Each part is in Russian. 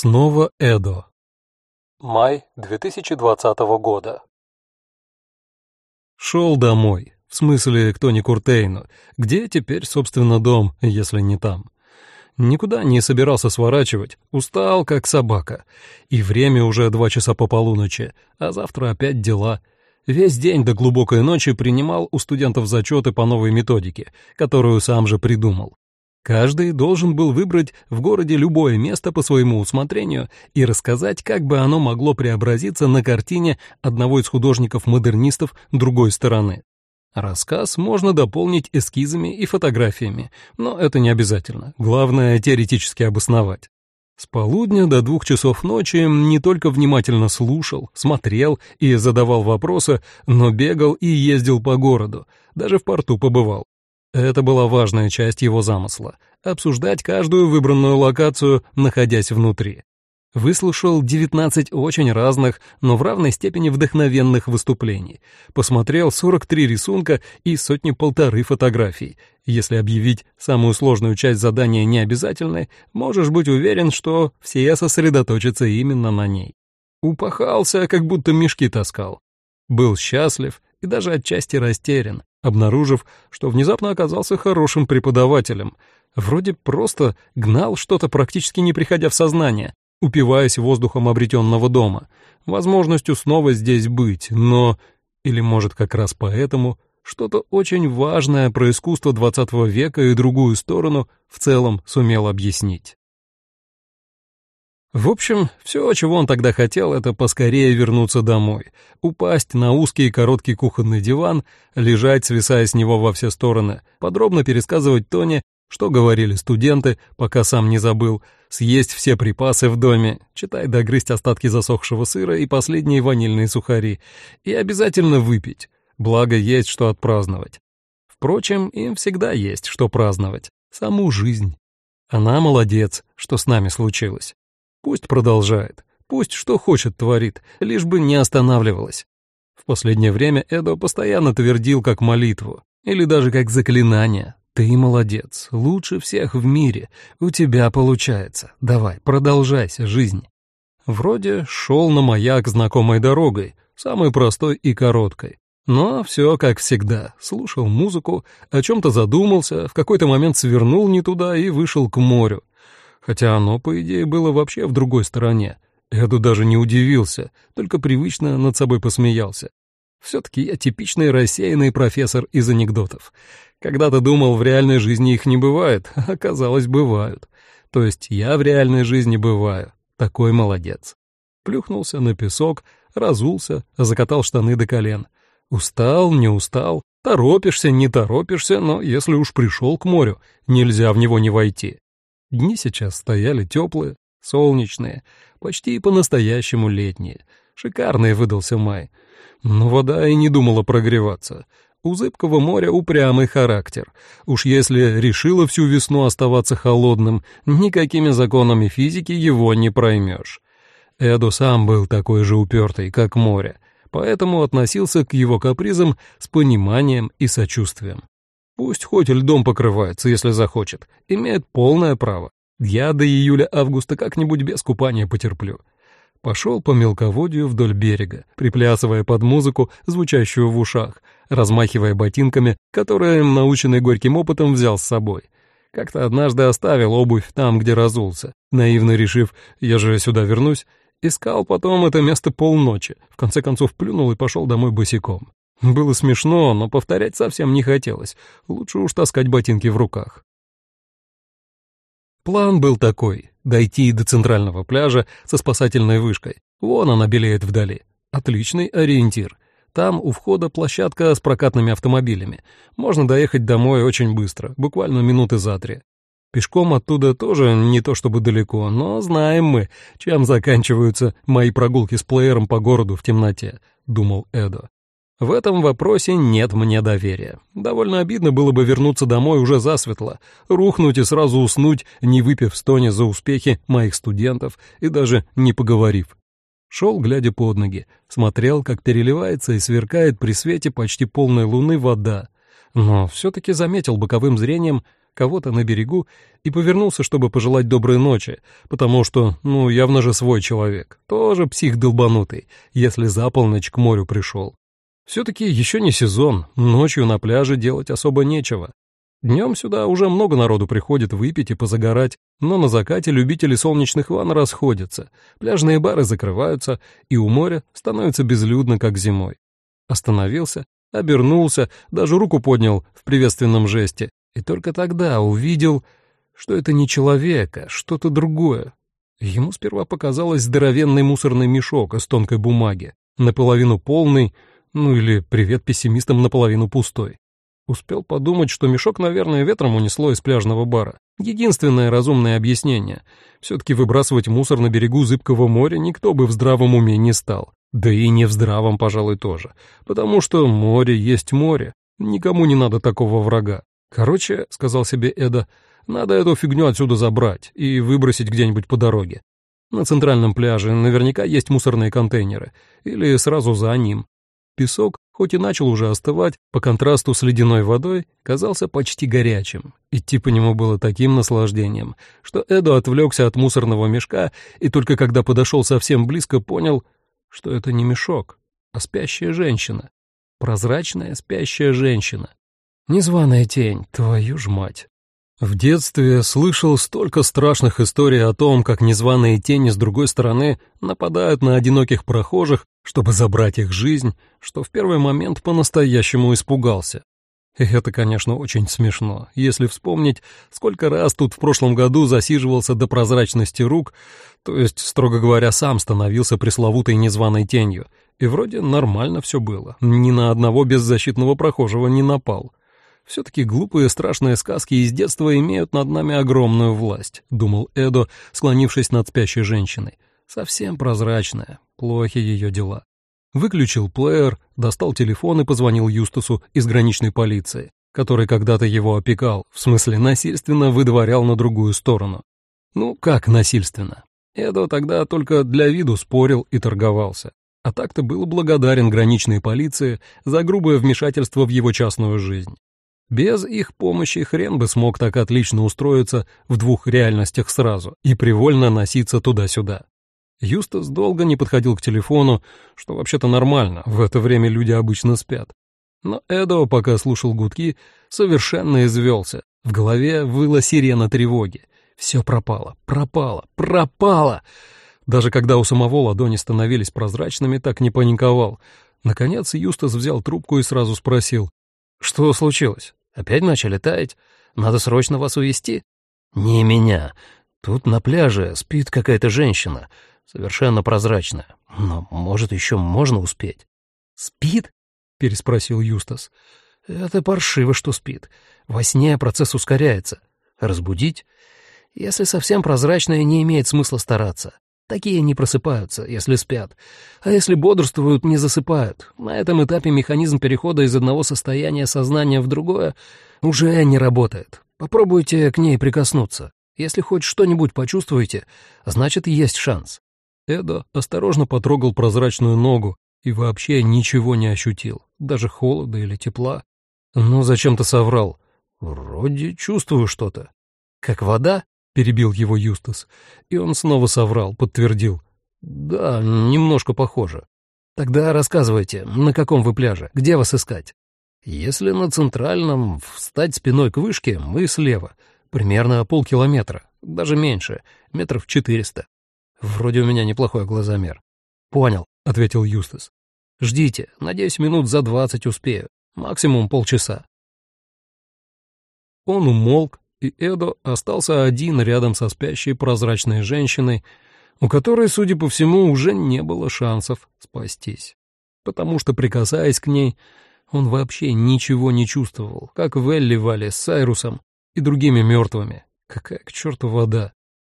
Снова Эдо. Май 2020 года. Шел домой. В смысле, кто не Куртейну. Где теперь, собственно, дом, если не там? Никуда не собирался сворачивать. Устал, как собака. И время уже два часа по полуночи, а завтра опять дела. Весь день до глубокой ночи принимал у студентов зачеты по новой методике, которую сам же придумал. Каждый должен был выбрать в городе любое место по своему усмотрению и рассказать, как бы оно могло преобразиться на картине одного из художников-модернистов другой стороны. Рассказ можно дополнить эскизами и фотографиями, но это не обязательно. Главное — теоретически обосновать. С полудня до двух часов ночи не только внимательно слушал, смотрел и задавал вопросы, но бегал и ездил по городу, даже в порту побывал. Это была важная часть его замысла — обсуждать каждую выбранную локацию, находясь внутри. Выслушал 19 очень разных, но в равной степени вдохновенных выступлений. Посмотрел 43 рисунка и сотни-полторы фотографий. Если объявить самую сложную часть задания необязательной, можешь быть уверен, что все сосредоточатся именно на ней. Упахался, как будто мешки таскал. Был счастлив и даже отчасти растерян, обнаружив, что внезапно оказался хорошим преподавателем. Вроде просто гнал что-то, практически не приходя в сознание, упиваясь воздухом обретенного дома, возможностью снова здесь быть, но... Или, может, как раз поэтому что-то очень важное про искусство XX века и другую сторону в целом сумел объяснить. В общем, все, чего он тогда хотел, это поскорее вернуться домой, упасть на узкий и короткий кухонный диван, лежать, свисая с него во все стороны, подробно пересказывать Тоне, что говорили студенты, пока сам не забыл, съесть все припасы в доме, читай догрызть остатки засохшего сыра и последние ванильные сухари, и обязательно выпить, благо есть что отпраздновать. Впрочем, им всегда есть что праздновать, саму жизнь. Она молодец, что с нами случилось. Пусть продолжает, пусть что хочет творит, лишь бы не останавливалась. В последнее время Эдо постоянно твердил как молитву, или даже как заклинание. «Ты молодец, лучше всех в мире, у тебя получается, давай, продолжайся, жизнь». Вроде шел на маяк знакомой дорогой, самой простой и короткой. Но все как всегда, слушал музыку, о чем-то задумался, в какой-то момент свернул не туда и вышел к морю, хотя оно, по идее, было вообще в другой стороне. Эду даже не удивился, только привычно над собой посмеялся. Все-таки я типичный рассеянный профессор из анекдотов. Когда-то думал, в реальной жизни их не бывает, а оказалось, бывают. То есть я в реальной жизни бываю. Такой молодец. Плюхнулся на песок, разулся, закатал штаны до колен. Устал, не устал, торопишься, не торопишься, но если уж пришел к морю, нельзя в него не войти. Дни сейчас стояли теплые, солнечные, почти по-настоящему летние. Шикарный выдался май. Но вода и не думала прогреваться. У зыбкого моря упрямый характер. Уж если решила всю весну оставаться холодным, никакими законами физики его не проймешь. Эду сам был такой же упертый, как море, поэтому относился к его капризам с пониманием и сочувствием. Пусть хоть льдом покрывается, если захочет. Имеет полное право. Я до июля-августа как-нибудь без купания потерплю. Пошел по мелководью вдоль берега, приплясывая под музыку, звучащую в ушах, размахивая ботинками, которые, наученный горьким опытом, взял с собой. Как-то однажды оставил обувь там, где разулся, наивно решив, я же сюда вернусь. Искал потом это место полночи, в конце концов плюнул и пошел домой босиком. Было смешно, но повторять совсем не хотелось. Лучше уж таскать ботинки в руках. План был такой — дойти до центрального пляжа со спасательной вышкой. Вон она белеет вдали. Отличный ориентир. Там у входа площадка с прокатными автомобилями. Можно доехать домой очень быстро, буквально минуты за три. Пешком оттуда тоже не то чтобы далеко, но знаем мы, чем заканчиваются мои прогулки с плеером по городу в темноте, думал Эдо. В этом вопросе нет мне доверия. Довольно обидно было бы вернуться домой уже засветло, рухнуть и сразу уснуть, не выпив стоне за успехи моих студентов и даже не поговорив. Шел, глядя под ноги, смотрел, как переливается и сверкает при свете почти полной луны вода, но все-таки заметил боковым зрением, кого-то на берегу и повернулся, чтобы пожелать доброй ночи, потому что, ну, явно же свой человек, тоже псих долбанутый, если за полночь к морю пришел. Все-таки еще не сезон, ночью на пляже делать особо нечего. Днем сюда уже много народу приходит выпить и позагорать, но на закате любители солнечных ванн расходятся, пляжные бары закрываются, и у моря становится безлюдно, как зимой. Остановился, обернулся, даже руку поднял в приветственном жесте, и только тогда увидел, что это не человек, а что-то другое. Ему сперва показалось здоровенный мусорный мешок из тонкой бумаги, наполовину полный, ну или привет пессимистам наполовину пустой. Успел подумать, что мешок, наверное, ветром унесло из пляжного бара. Единственное разумное объяснение. Все-таки выбрасывать мусор на берегу зыбкого моря никто бы в здравом уме не стал. Да и не в здравом, пожалуй, тоже. Потому что море есть море. Никому не надо такого врага. Короче, — сказал себе Эда, — надо эту фигню отсюда забрать и выбросить где-нибудь по дороге. На центральном пляже наверняка есть мусорные контейнеры. Или сразу за ним. Песок, хоть и начал уже остывать, по контрасту с ледяной водой, казался почти горячим. Идти по нему было таким наслаждением, что Эду отвлекся от мусорного мешка и только когда подошел совсем близко, понял — что это не мешок, а спящая женщина. Прозрачная спящая женщина. Незваная тень, твою ж мать. В детстве слышал столько страшных историй о том, как незваные тени с другой стороны нападают на одиноких прохожих, чтобы забрать их жизнь, что в первый момент по-настоящему испугался. И это, конечно, очень смешно, если вспомнить, сколько раз тут в прошлом году засиживался до прозрачности рук, то есть, строго говоря, сам становился пресловутой незваной тенью, и вроде нормально все было, ни на одного беззащитного прохожего не напал. Все-таки глупые страшные сказки из детства имеют над нами огромную власть, думал Эдо, склонившись над спящей женщиной. Совсем прозрачная, плохи ее дела. Выключил плеер, достал телефон и позвонил Юстасу из граничной полиции, который когда-то его опекал, в смысле насильственно выдворял на другую сторону. Ну, как насильственно? Эдо тогда только для виду спорил и торговался. А так-то был благодарен граничной полиции за грубое вмешательство в его частную жизнь. Без их помощи хрен бы смог так отлично устроиться в двух реальностях сразу и привольно носиться туда-сюда. Юстас долго не подходил к телефону, что вообще-то нормально, в это время люди обычно спят. Но Эдо, пока слушал гудки, совершенно извелся. В голове выла сирена тревоги. Все пропало, пропало, пропало! Даже когда у самого ладони становились прозрачными, так не паниковал. Наконец Юстас взял трубку и сразу спросил. «Что случилось? Опять начали таять? Надо срочно вас увезти?» «Не меня. Тут на пляже спит какая-то женщина совершенно прозрачная. Но, может, еще можно успеть. «Спит?» — переспросил Юстас. «Это паршиво, что спит. Во сне процесс ускоряется. Разбудить? Если совсем прозрачная, не имеет смысла стараться. Такие не просыпаются, если спят. А если бодрствуют, не засыпают. На этом этапе механизм перехода из одного состояния сознания в другое уже не работает. Попробуйте к ней прикоснуться. Если хоть что-нибудь почувствуете, значит, есть шанс. Эдо осторожно потрогал прозрачную ногу и вообще ничего не ощутил, даже холода или тепла. Но зачем-то соврал. «Вроде чувствую что-то». «Как вода?» — перебил его Юстас. И он снова соврал, подтвердил. «Да, немножко похоже». «Тогда рассказывайте, на каком вы пляже, где вас искать?» «Если на центральном, встать спиной к вышке, мы слева, примерно полкилометра, даже меньше, метров четыреста. Вроде у меня неплохой глазомер. Понял, ответил Юстас. Ждите, надеюсь, минут за двадцать успею. Максимум полчаса. Он умолк, и Эдо остался один рядом со спящей прозрачной женщиной, у которой, судя по всему, уже не было шансов спастись. Потому что, прикасаясь к ней, он вообще ничего не чувствовал, как в Элли с Сайрусом и другими мертвыми. Какая к черту вода?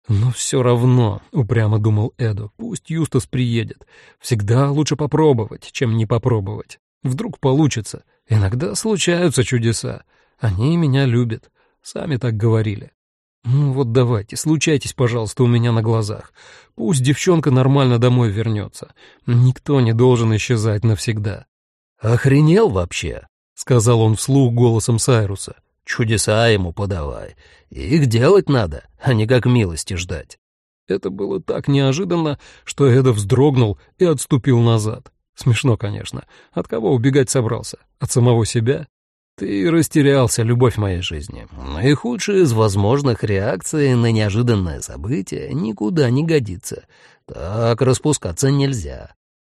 «Но все равно», — упрямо думал Эду, — «пусть Юстас приедет. Всегда лучше попробовать, чем не попробовать. Вдруг получится. Иногда случаются чудеса. Они меня любят. Сами так говорили. Ну вот давайте, случайтесь, пожалуйста, у меня на глазах. Пусть девчонка нормально домой вернется. Никто не должен исчезать навсегда». «Охренел вообще?» — сказал он вслух голосом Сайруса. Чудеса ему подавай. Их делать надо, а не как милости ждать. Это было так неожиданно, что Эда вздрогнул и отступил назад. Смешно, конечно. От кого убегать собрался? От самого себя? Ты растерялся, любовь моей жизни. Наихудшая из возможных реакций на неожиданное событие никуда не годится. Так распускаться нельзя.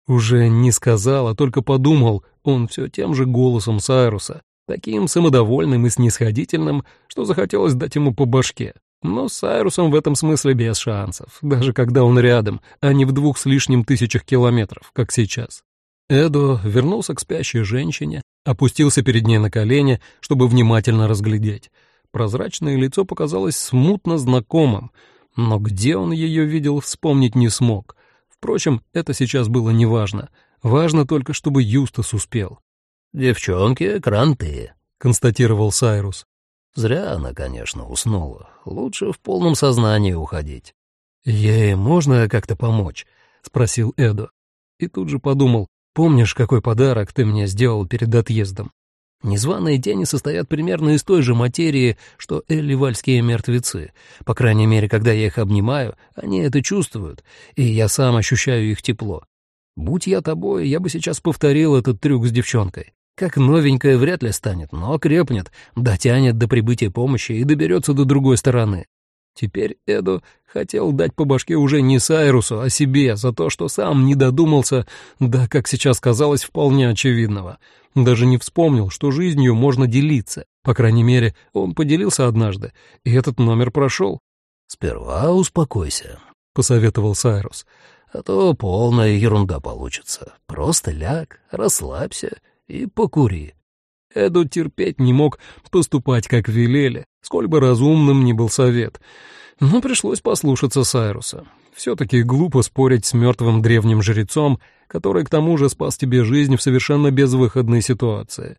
Уже не сказал, а только подумал, он все тем же голосом Сайруса, таким самодовольным и снисходительным, что захотелось дать ему по башке. Но с Сайрусом в этом смысле без шансов, даже когда он рядом, а не в двух с лишним тысячах километров, как сейчас. Эдо вернулся к спящей женщине, опустился перед ней на колени, чтобы внимательно разглядеть. Прозрачное лицо показалось смутно знакомым, но где он ее видел, вспомнить не смог. Впрочем, это сейчас было неважно. Важно только, чтобы Юстас успел. «Девчонки — кранты», — констатировал Сайрус. «Зря она, конечно, уснула. Лучше в полном сознании уходить». «Ей можно как-то помочь?» — спросил Эдо. И тут же подумал, Помнишь, какой подарок ты мне сделал перед отъездом? Незваные тени состоят примерно из той же материи, что элливальские мертвецы. По крайней мере, когда я их обнимаю, они это чувствуют, и я сам ощущаю их тепло. Будь я тобой, я бы сейчас повторил этот трюк с девчонкой. Как новенькая вряд ли станет, но крепнет, дотянет до прибытия помощи и доберется до другой стороны. Теперь Эду хотел дать по башке уже не Сайрусу, а себе за то, что сам не додумался, да, как сейчас казалось, вполне очевидного. Даже не вспомнил, что жизнью можно делиться. По крайней мере, он поделился однажды, и этот номер прошел. «Сперва успокойся», — посоветовал Сайрус, «а то полная ерунда получится. Просто ляг, расслабься и покури». Эду терпеть не мог поступать, как велели, сколь бы разумным ни был совет. Но пришлось послушаться Сайруса. Все-таки глупо спорить с мертвым древним жрецом, который к тому же спас тебе жизнь в совершенно безвыходной ситуации.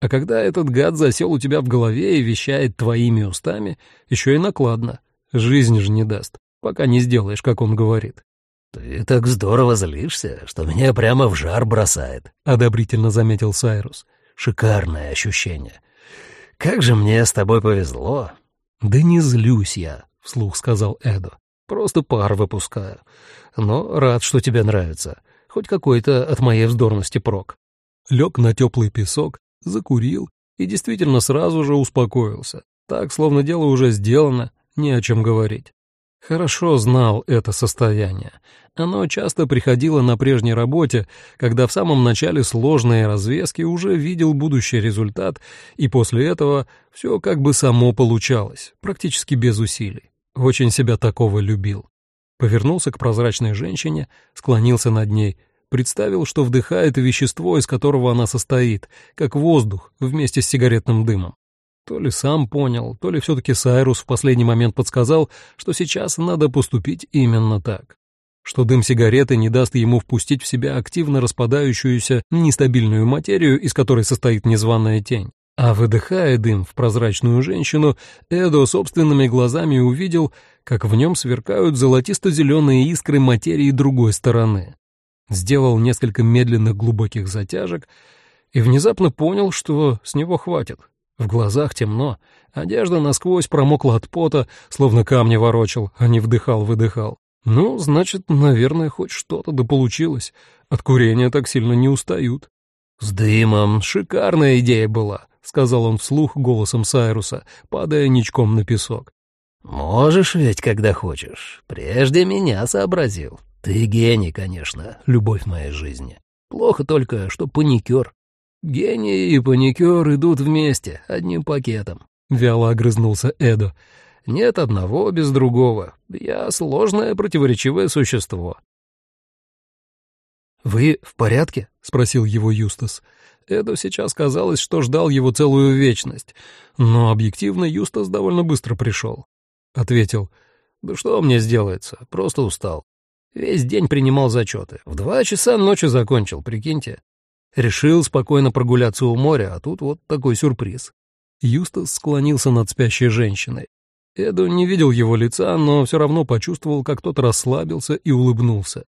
А когда этот гад засел у тебя в голове и вещает твоими устами, еще и накладно. Жизнь же не даст, пока не сделаешь, как он говорит. «Ты так здорово злишься, что меня прямо в жар бросает», — одобрительно заметил Сайрус. «Шикарное ощущение. Как же мне с тобой повезло!» «Да не злюсь я», — вслух сказал Эду. «Просто пар выпускаю. Но рад, что тебе нравится. Хоть какой-то от моей вздорности прок». Лег на теплый песок, закурил и действительно сразу же успокоился. Так, словно дело уже сделано, не о чем говорить. Хорошо знал это состояние. Оно часто приходило на прежней работе, когда в самом начале сложной развески уже видел будущий результат, и после этого все как бы само получалось, практически без усилий. Очень себя такого любил. Повернулся к прозрачной женщине, склонился над ней, представил, что вдыхает вещество, из которого она состоит, как воздух вместе с сигаретным дымом. То ли сам понял, то ли все-таки Сайрус в последний момент подсказал, что сейчас надо поступить именно так. Что дым сигареты не даст ему впустить в себя активно распадающуюся нестабильную материю, из которой состоит незваная тень. А выдыхая дым в прозрачную женщину, Эдо собственными глазами увидел, как в нем сверкают золотисто-зеленые искры материи другой стороны. Сделал несколько медленных глубоких затяжек и внезапно понял, что с него хватит, в глазах темно, одежда насквозь промокла от пота, словно камни ворочал, а не вдыхал-выдыхал. Ну, значит, наверное, хоть что-то да получилось. От курения так сильно не устают. «С дымом шикарная идея была», — сказал он вслух голосом Сайруса, падая ничком на песок. «Можешь ведь, когда хочешь. Прежде меня сообразил. Ты гений, конечно, любовь моей жизни. Плохо только, что паникер. «Гений и паникер идут вместе, одним пакетом», — вяло огрызнулся Эдо. «Нет одного без другого. Я сложное противоречивое существо». «Вы в порядке?» — спросил его Юстас. Эду сейчас казалось, что ждал его целую вечность, но объективно Юстас довольно быстро пришел. Ответил, «Да что мне сделается, просто устал. Весь день принимал зачеты. В два часа ночи закончил, прикиньте. Решил спокойно прогуляться у моря, а тут вот такой сюрприз. Юстас склонился над спящей женщиной. Эду не видел его лица, но все равно почувствовал, как тот расслабился и улыбнулся.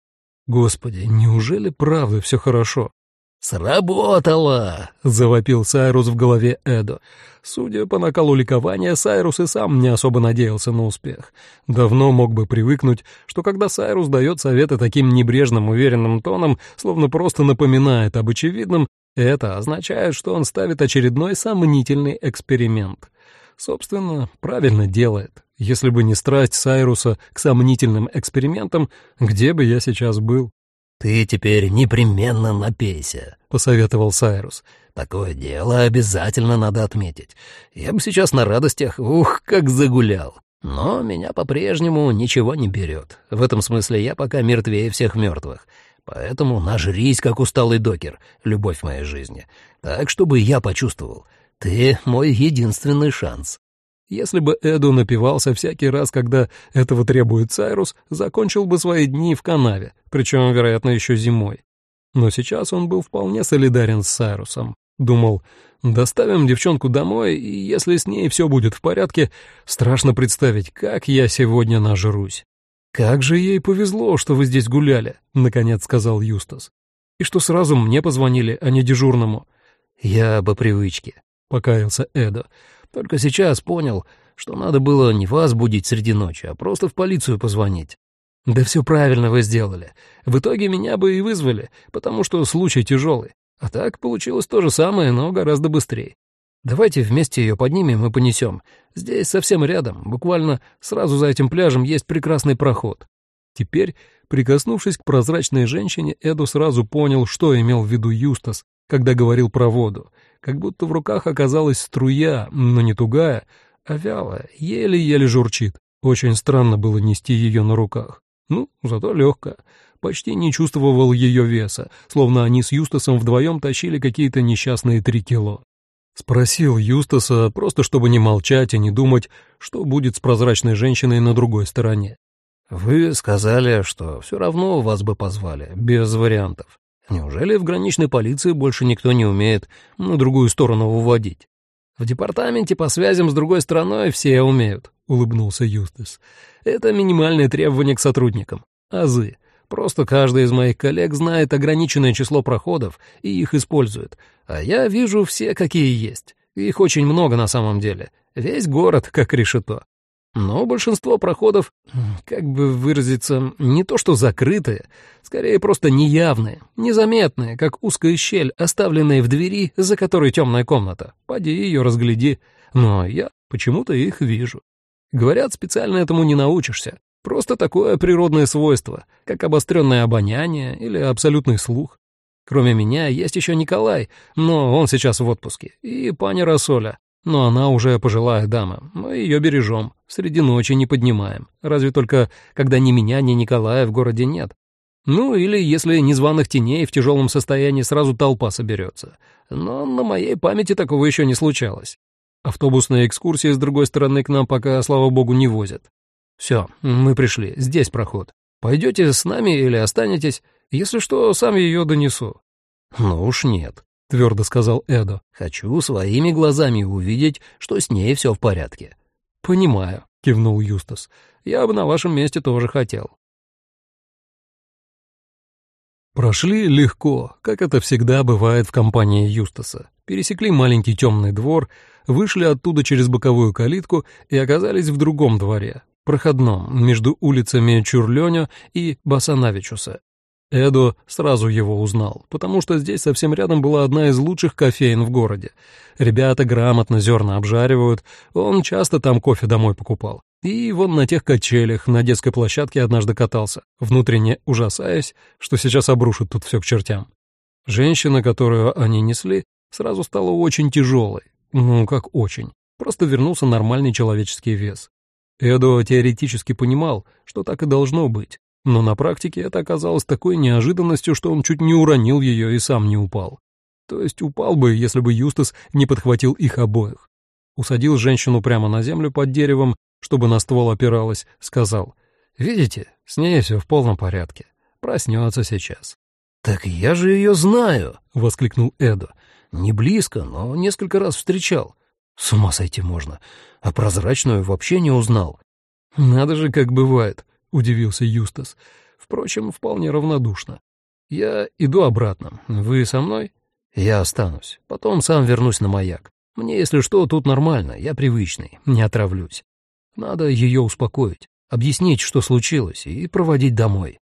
Господи, неужели правда все хорошо? «Сработало!» — завопил Сайрус в голове Эдо. Судя по накалу ликования, Сайрус и сам не особо надеялся на успех. Давно мог бы привыкнуть, что когда Сайрус дает советы таким небрежным, уверенным тоном, словно просто напоминает об очевидном, это означает, что он ставит очередной сомнительный эксперимент. Собственно, правильно делает. Если бы не страсть Сайруса к сомнительным экспериментам, где бы я сейчас был? «Ты теперь непременно напейся», — посоветовал Сайрус. «Такое дело обязательно надо отметить. Я бы сейчас на радостях, ух, как загулял. Но меня по-прежнему ничего не берет. В этом смысле я пока мертвее всех мертвых. Поэтому нажрись, как усталый докер, любовь моей жизни. Так, чтобы я почувствовал. Ты мой единственный шанс. Если бы Эду напивался всякий раз, когда этого требует Сайрус, закончил бы свои дни в канаве, причем, вероятно, еще зимой. Но сейчас он был вполне солидарен с Сайрусом. Думал, доставим девчонку домой, и если с ней все будет в порядке, страшно представить, как я сегодня нажрусь. «Как же ей повезло, что вы здесь гуляли», — наконец сказал Юстас. «И что сразу мне позвонили, а не дежурному». «Я по привычке», — покаялся Эдо. Только сейчас понял, что надо было не вас будить среди ночи, а просто в полицию позвонить. Да все правильно вы сделали. В итоге меня бы и вызвали, потому что случай тяжелый. А так получилось то же самое, но гораздо быстрее. Давайте вместе ее поднимем и понесем. Здесь совсем рядом, буквально сразу за этим пляжем есть прекрасный проход. Теперь, прикоснувшись к прозрачной женщине, Эду сразу понял, что имел в виду Юстас, когда говорил про воду как будто в руках оказалась струя, но не тугая, а вялая, еле-еле журчит. Очень странно было нести ее на руках. Ну, зато легкая. Почти не чувствовал ее веса, словно они с Юстасом вдвоем тащили какие-то несчастные три кило. Спросил Юстаса, просто чтобы не молчать и не думать, что будет с прозрачной женщиной на другой стороне. «Вы сказали, что все равно вас бы позвали, без вариантов. Неужели в граничной полиции больше никто не умеет на другую сторону уводить? В департаменте по связям с другой стороной все умеют, улыбнулся Юстас. Это минимальное требование к сотрудникам. Азы. Просто каждый из моих коллег знает ограниченное число проходов и их использует. А я вижу все, какие есть. Их очень много на самом деле. Весь город как решето. Но большинство проходов, как бы выразиться, не то что закрытые, скорее просто неявные, незаметные, как узкая щель, оставленная в двери, за которой темная комната. Поди ее разгляди. Но я почему-то их вижу. Говорят, специально этому не научишься. Просто такое природное свойство, как обостренное обоняние или абсолютный слух. Кроме меня есть еще Николай, но он сейчас в отпуске, и пани Рассоля, но она уже пожилая дама, мы ее бережем, среди ночи не поднимаем, разве только когда ни меня, ни Николая в городе нет. Ну или если незваных теней в тяжелом состоянии сразу толпа соберется. Но на моей памяти такого еще не случалось. Автобусные экскурсии с другой стороны к нам пока, слава богу, не возят. Все, мы пришли, здесь проход. Пойдете с нами или останетесь? Если что, сам ее донесу. Ну уж нет. — твердо сказал Эдо. «Хочу своими глазами увидеть, что с ней все в порядке». «Понимаю», — кивнул Юстас. «Я бы на вашем месте тоже хотел». Прошли легко, как это всегда бывает в компании Юстаса. Пересекли маленький темный двор, вышли оттуда через боковую калитку и оказались в другом дворе, проходном, между улицами Чурлёнё и Басанавичуса. Эдо сразу его узнал, потому что здесь совсем рядом была одна из лучших кофеин в городе. Ребята грамотно зерна обжаривают, он часто там кофе домой покупал. И вон на тех качелях на детской площадке однажды катался, внутренне ужасаясь, что сейчас обрушит тут все к чертям. Женщина, которую они несли, сразу стала очень тяжелой. Ну, как очень. Просто вернулся нормальный человеческий вес. Эдо теоретически понимал, что так и должно быть, но на практике это оказалось такой неожиданностью, что он чуть не уронил ее и сам не упал. То есть упал бы, если бы Юстас не подхватил их обоих. Усадил женщину прямо на землю под деревом, чтобы на ствол опиралась, сказал, «Видите, с ней все в полном порядке. Проснется сейчас». «Так я же ее знаю!» — воскликнул Эдо. «Не близко, но несколько раз встречал. С ума сойти можно. А прозрачную вообще не узнал». «Надо же, как бывает», — удивился Юстас. Впрочем, вполне равнодушно. Я иду обратно. Вы со мной? Я останусь. Потом сам вернусь на маяк. Мне, если что, тут нормально, я привычный, не отравлюсь. Надо ее успокоить, объяснить, что случилось, и проводить домой.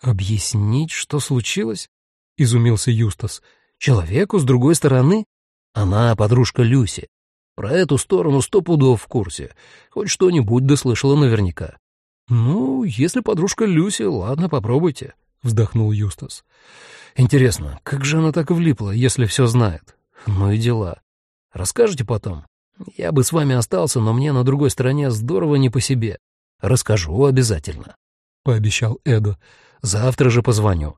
«Объяснить, что случилось?» — изумился Юстас. «Человеку с другой стороны? Она подружка Люси. Про эту сторону сто пудов в курсе. Хоть что-нибудь дослышала наверняка». «Ну, если подружка Люси, ладно, попробуйте», — вздохнул Юстас. «Интересно, как же она так влипла, если все знает? Ну и дела. Расскажете потом? Я бы с вами остался, но мне на другой стороне здорово не по себе. Расскажу обязательно», — пообещал Эдо. «Завтра же позвоню».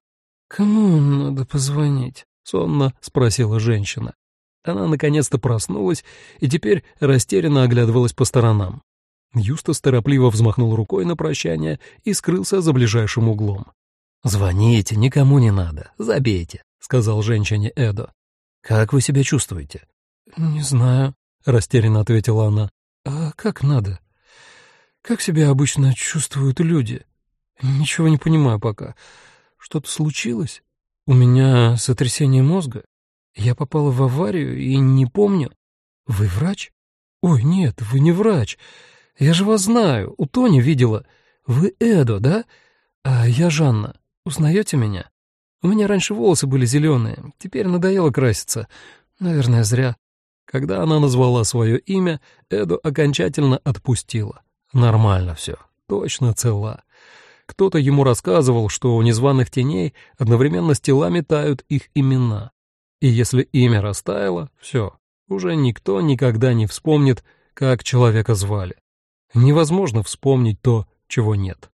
«Кому надо позвонить?» — сонно спросила женщина. Она наконец-то проснулась и теперь растерянно оглядывалась по сторонам. Юстас торопливо взмахнул рукой на прощание и скрылся за ближайшим углом. «Звоните, никому не надо, забейте», — сказал женщине Эдо. «Как вы себя чувствуете?» «Не знаю», — растерянно ответила она. «А как надо? Как себя обычно чувствуют люди? Ничего не понимаю пока. Что-то случилось? У меня сотрясение мозга? Я попала в аварию и не помню. Вы врач? Ой, нет, вы не врач. Я же вас знаю, у Тони видела. Вы Эдо, да? А я Жанна. Узнаете меня? У меня раньше волосы были зеленые, теперь надоело краситься. Наверное, зря. Когда она назвала свое имя, Эду окончательно отпустила. Нормально все, точно цела. Кто-то ему рассказывал, что у незваных теней одновременно с телами тают их имена. И если имя растаяло, все, уже никто никогда не вспомнит, как человека звали. Невозможно вспомнить то, чего нет.